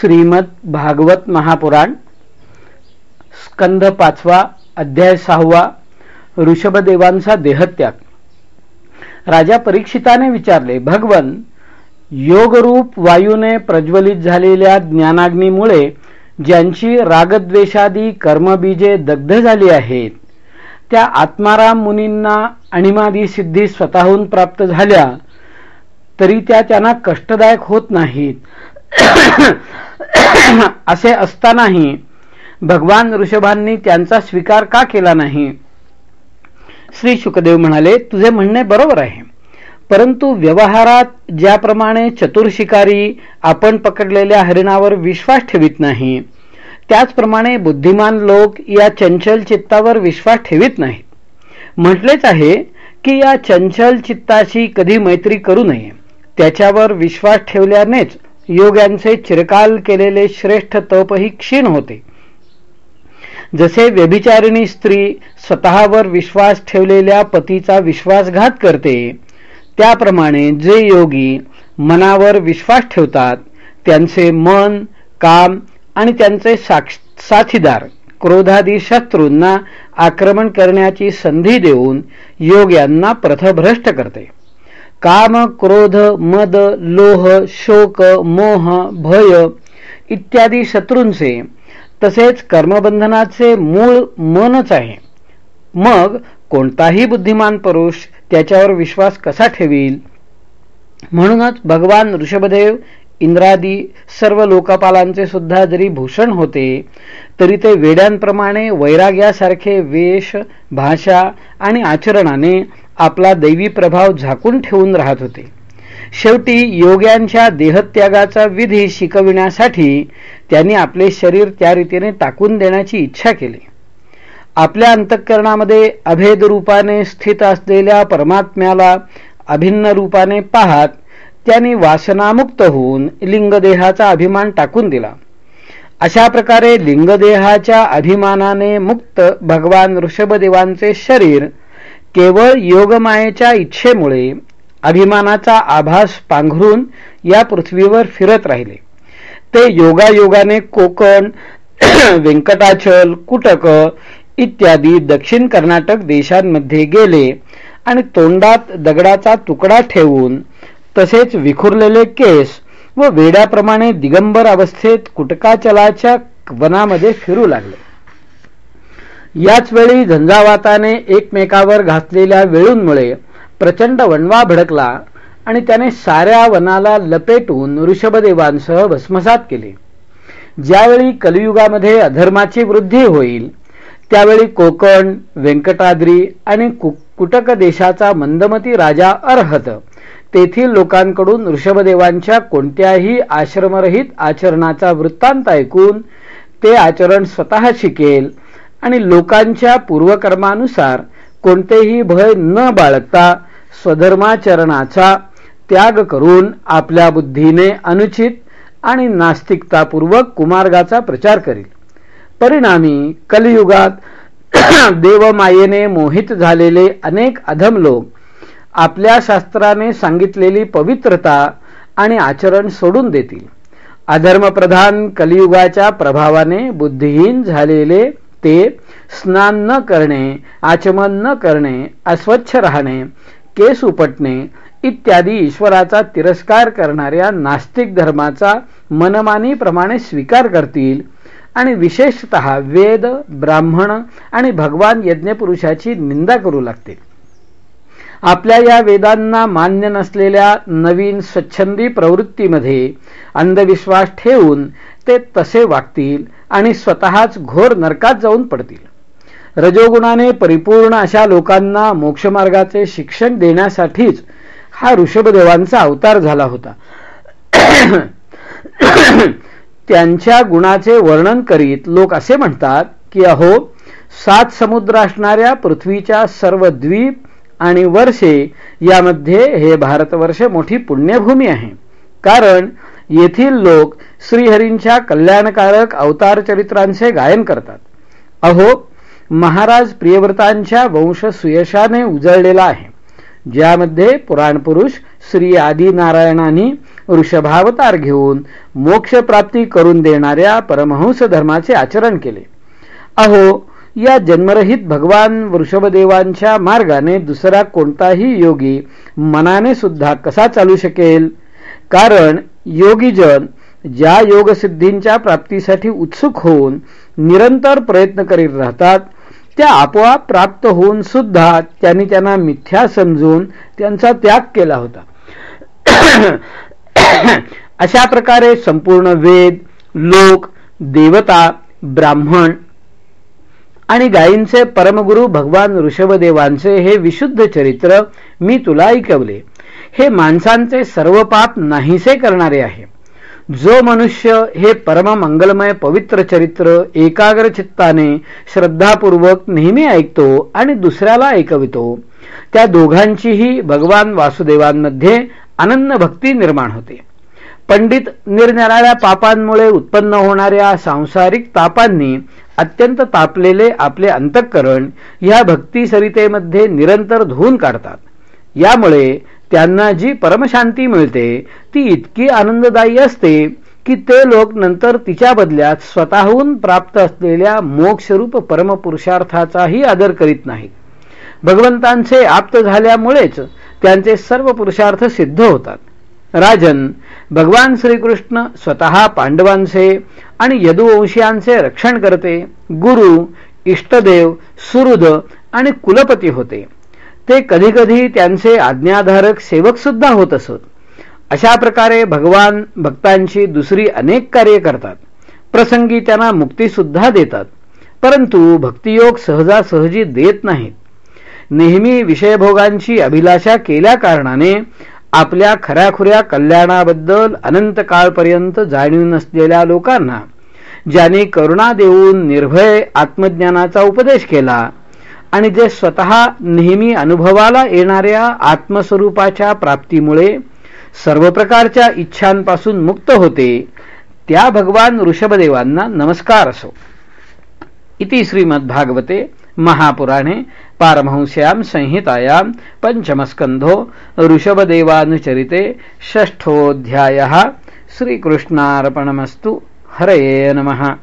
श्रीमद भागवत महापुराण स्कंद पाचवा अध्याय सहावा ऋषभदेवांचा देहत्याग. राजा परीक्षिताने विचारले भगवन योगरूप वायूने प्रज्वलित झालेल्या ज्ञानाग्नीमुळे ज्यांची रागद्वेषादी कर्मबीजे दग्ध झाली आहेत त्या आत्माराम मुनींना अणिमादी सिद्धी स्वतःहून प्राप्त झाल्या तरी त्या त्यांना कष्टदायक होत नाहीत. असे असतानाही भगवान ऋषभांनी त्यांचा स्वीकार का केला नाही? श्री शुकदेव म्हणाले तुझे म्हणणे बरोबर आहे. परंतु व्यवहारात ज्याप्रमाणे चतुर शिकारी आपण पकडलेल्या हरिणावर विश्वास ठेवित नाही त्याचप्रमाणे बुद्धिमान लोक या चंचल चित्तावर विश्वास ठेवित नाहीत. म्हटलेच आहे की या चंचल चित्ताशी कधी मैत्री करू नये. त्याच्यावर विश्वास ठेवल्यानेच योग्यांचे चिरकाल केलेले श्रेष्ठ तपही क्षीण होते. जसे व्यभिचारिणी स्त्री स्वतःवर विश्वास ठेवलेल्या पतीचा विश्वासघात करते त्याप्रमाणे जे योगी मनावर विश्वास ठेवतात त्यांचे मन काम आणि त्यांचे साथीदार क्रोधादी शत्रूंना आक्रमण करण्याची संधी देऊन योग यांना प्रथभ्रष्ट करते. काम क्रोध मद लोह शोक मोह भय इत्यादी शत्रूंचे तसेच कर्मबंधनाचे मूळ मनच आहे. मग कोणताही बुद्धिमान पुरुष त्याच्यावर विश्वास कसा ठेवील? म्हणूनच भगवान ऋषभदेव इंद्रादी सर्व लोकपालांचे सुद्धा जरी भूषण होते तरी ते वेड्यांप्रमाणे वैराग्यासारखे वेश भाषा आणि आचरणाने आपला दैवी प्रभाव झाकून ठेवून राहत होते. शेवटी योग्यांच्या देहत्यागाचा विधी शिकविण्यासाठी त्यांनी आपले शरीर त्या रीतीने टाकून देण्याची इच्छा केली. आपल्या अंतःकरणामध्ये अभेद रूपाने स्थित असलेल्या परमात्म्याला अभिन्न रूपाने पाहत त्यांनी वासनामुक्त होऊन लिंगदेहाचा अभिमान टाकून दिला. अशा प्रकारे लिंगदेहाच्या अभिमानाने मुक्त भगवान ऋषभदेवांचे शरीर केवळ योगमायेच्या इच्छेमुळे अभिमानाचा आभास पांघरून या पृथ्वीवर फिरत राहिले. ते योगायोगाने कोकण व्यंकटाचल कुटक इत्यादी दक्षिण कर्नाटक देशांमध्ये गेले आणि तोंडात दगडाचा तुकडा ठेवून तसेच विखुरलेले केस व वेड्याप्रमाणे दिगंबर अवस्थेत कुटकाचलाच्या वनामध्ये फिरू लागले. याच वेळी झंझावाताने एकमेकावर घातलेल्या वेळूंमुळे प्रचंड वणवा भडकला आणि त्याने साऱ्या वनाला लपेटून ऋषभदेवांसह भस्मसात केले. ज्यावेळी कलियुगामध्ये अधर्माची वृद्धी होईल त्यावेळी कोकण व्यंकटाद्री आणि कुटक देशाचा मंदमती राजा अर्हत. तेथील लोकांकडून ऋषभदेवांच्या कोणत्याही आश्रमरहित आचरणाचा वृत्तांत ऐकून ते आचरण स्वतः शिकेल आणि लोकांच्या पूर्वकर्मानुसार कोणतेही भय न बाळगता स्वधर्माचरणाचा त्याग करून आपल्या बुद्धीने अनुचित आणि नास्तिकतापूर्वक कुमार्गाचा प्रचार करील. परिणामी कलियुगात देवमायेने मोहित झालेले अनेक अधम लोक आपल्या शास्त्राने सांगितलेली पवित्रता आणि आचरण सोडून देतील. अधर्मप्रधान कलियुगाच्या प्रभावाने बुद्धिहीन झालेले ते स्नान न करणे आचमन न करणे अस्वच्छ राहणे केस उपटणे इत्यादी ईश्वराचा तिरस्कार करणाऱ्या नास्तिक धर्माचा मनमानीप्रमाणे स्वीकार करतील. आणि विशेषत वेद ब्राह्मण आणि भगवान यज्ञपुरुषाची निंदा करू लागतील. आपल्या या वेदांना मान्य नसलेल्या नवीन स्वच्छंदी प्रवृत्तीमध्ये अंधविश्वास ठेवून ते तसे वागतील आणि स्वतःच घोर नरकात जाऊन पडतील. रजोगुणाने परिपूर्ण अशा लोकांना मोक्षमार्गाचे शिक्षण देण्यासाठीच हा ऋषभदेवांचा अवतार झाला होता. त्यांच्या गुणाचे वर्णन करीत लोक असे म्हणतात की अहो सात समुद्र असणाऱ्या पृथ्वीच्या सर्व द्वीप आणि वर्षे यामध्ये हे भारतवर्ष मोठी पुण्यभूमी आहे. कारण येथील लोक श्रीहरींच्या कल्याणकारक अवतार चरित्रांचे गायन करतात. अहो महाराज प्रियव्रतांच्या वंश सुयशाने उजळलेला आहे. ज्यामध्ये पुराणपुरुष श्री आदिनारायणांनी वृषभावतार घेऊन मोक्षप्राप्ती करून देणाऱ्या परमहंस धर्माचे आचरण केले. अहो या जन्मरहित भगवान वृषभदेवांच्या मार्गाने दुसरा कोणताही योगी मनाने सुद्धा कसा चालू शकेल? कारण योगीजन ज्या योगसिद्धींच्या प्राप्तीसाठी उत्सुक होऊन निरंतर प्रयत्न करीत राहतात त्या आपोआप प्राप्त होऊन सुद्धा त्यांनी त्यांना मिथ्या समजून त्यांचा त्याग केला होता. अशा प्रकारे संपूर्ण वेद लोक देवता ब्राह्मण आणि गायींचे परमगुरु भगवान ऋषभदेवांचे हे विशुद्ध चरित्र मी तुला ऐकवले. हे माणसांचे सर्व पाप नाहीसे करणारे आहे. जो मनुष्य हे परम मंगलमय पवित्र चरित्र एकाग्र चित्ताने श्रद्धापूर्वक नेहमी ऐकतो आणि दुसऱ्याला ऐकवितो त्या दोघांचीही भगवान वासुदेवांमध्ये आनंद भक्ती निर्माण होते. पंडित निरनिराळ्या पापांमुळे उत्पन्न होणाऱ्या सांसारिक तापांनी अत्यंत तापलेले आपले अंतःकरण या भक्ती सरितेमध्ये निरंतर धुवून काढतात. यामुळे त्यांना जी परमशांती मिळते ती इतकी आनंददायी असते की ते लोक नंतर तिच्या बदल्यात स्वतःहून प्राप्त असलेल्या मोक्षरूप परमपुरुषार्थाचाही आदर करीत नाहीत. भगवंतांचे आप्त झाल्यामुळेच त्यांचे सर्व पुरुषार्थ सिद्ध होतात. राजन भगवान श्रीकृष्ण स्वतः पांडवांचे आणि यदुवंशीयांचे रक्षण करते. गुरु इष्टदेव सुहृद आणि कुलपती होते. ते कधीकधी त्यांचे आज्ञाधारक सेवक सुद्धा होत असत. अशा प्रकारे भगवान भक्तांची दुसरी अनेक कार्य करतात. प्रसंगी त्यांना मुक्ती सुद्धा देतात. परंतु भक्तियोग सहजासहजी देत नाहीत. नेहमी विषयभोगांची अभिलाषा केल्या कारणाने आपल्या खऱ्याखुऱ्या कल्याणाबद्दल अनंत काळपर्यंत जाणीव नसलेल्या लोकांना ज्यांनी करुणा देऊन निर्भय आत्मज्ञानाचा उपदेश केला आणि जे स्वतः नेहमी अनुभवाला येणाऱ्या आत्मस्वरूपाच्या प्राप्तीमुळे सर्व प्रकारच्या इच्छांपासून मुक्त होते त्या भगवान ऋषभदेवांना नमस्कार असो. इति श्रीमद्भागवते महापुराणे पारमहंस्यां संहितायां पञ्चमस्कन्धो ऋषभदेवानुचरिते षष्ठोऽध्यायः. श्रीकृष्णार्पणमस्तु. हरये नमः.